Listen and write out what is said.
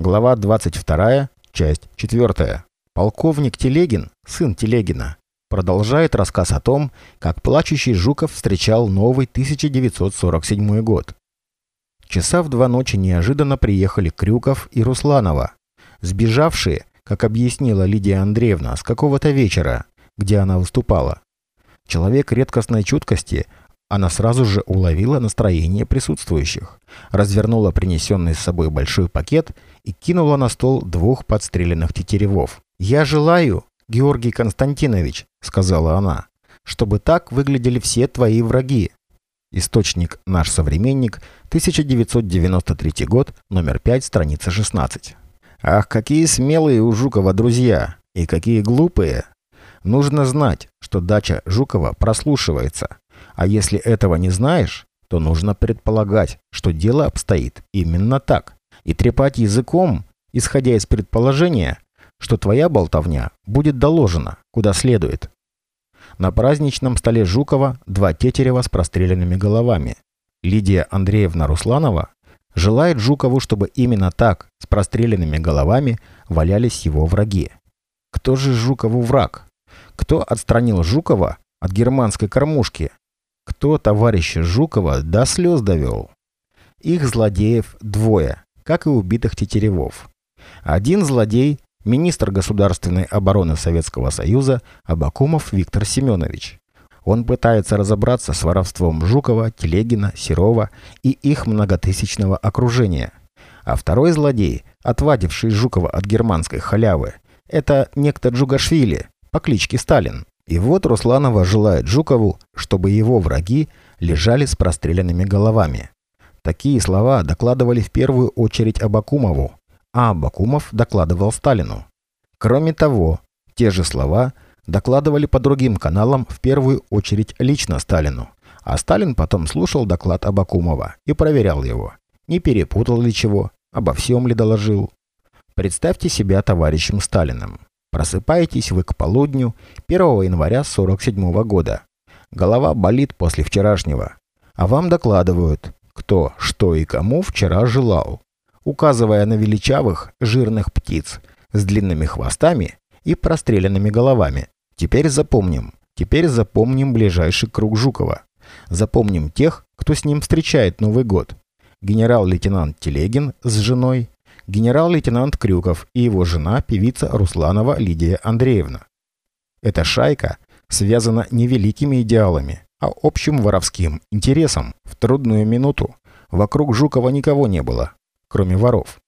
Глава 22, часть 4. Полковник Телегин, сын Телегина, продолжает рассказ о том, как плачущий Жуков встречал новый 1947 год. Часа в два ночи неожиданно приехали Крюков и Русланова, сбежавшие, как объяснила Лидия Андреевна, с какого-то вечера, где она выступала. Человек редкостной чуткости она сразу же уловила настроение присутствующих, развернула принесенный с собой большой пакет и кинула на стол двух подстреленных тетеревов. «Я желаю, Георгий Константинович», — сказала она, — «чтобы так выглядели все твои враги». Источник «Наш современник», 1993 год, номер 5, страница 16. Ах, какие смелые у Жукова друзья! И какие глупые! Нужно знать, что дача Жукова прослушивается. А если этого не знаешь, то нужно предполагать, что дело обстоит именно так. И трепать языком, исходя из предположения, что твоя болтовня будет доложена, куда следует. На праздничном столе Жукова два тетерева с простреленными головами. Лидия Андреевна Русланова желает Жукову, чтобы именно так, с простреленными головами, валялись его враги. Кто же Жукову враг? Кто отстранил Жукова от германской кормушки, кто товарища Жукова до слез довел. Их злодеев двое, как и убитых тетеревов. Один злодей – министр государственной обороны Советского Союза Абакумов Виктор Семенович. Он пытается разобраться с воровством Жукова, Телегина, Серова и их многотысячного окружения. А второй злодей, отвадивший Жукова от германской халявы, это некто Джугашвили по кличке Сталин. И вот Русланова желает Жукову, чтобы его враги лежали с простреленными головами. Такие слова докладывали в первую очередь Абакумову, а Абакумов докладывал Сталину. Кроме того, те же слова докладывали по другим каналам в первую очередь лично Сталину, а Сталин потом слушал доклад Абакумова и проверял его, не перепутал ли чего, обо всем ли доложил. Представьте себя товарищем Сталиным. Просыпаетесь вы к полудню 1 января 47 года. Голова болит после вчерашнего. А вам докладывают, кто, что и кому вчера желал, указывая на величавых, жирных птиц с длинными хвостами и простреленными головами. Теперь запомним, теперь запомним ближайший круг Жукова. Запомним тех, кто с ним встречает Новый год. Генерал-лейтенант Телегин с женой, генерал-лейтенант Крюков и его жена, певица Русланова Лидия Андреевна. Эта шайка связана не великими идеалами, а общим воровским интересом. В трудную минуту вокруг Жукова никого не было, кроме воров.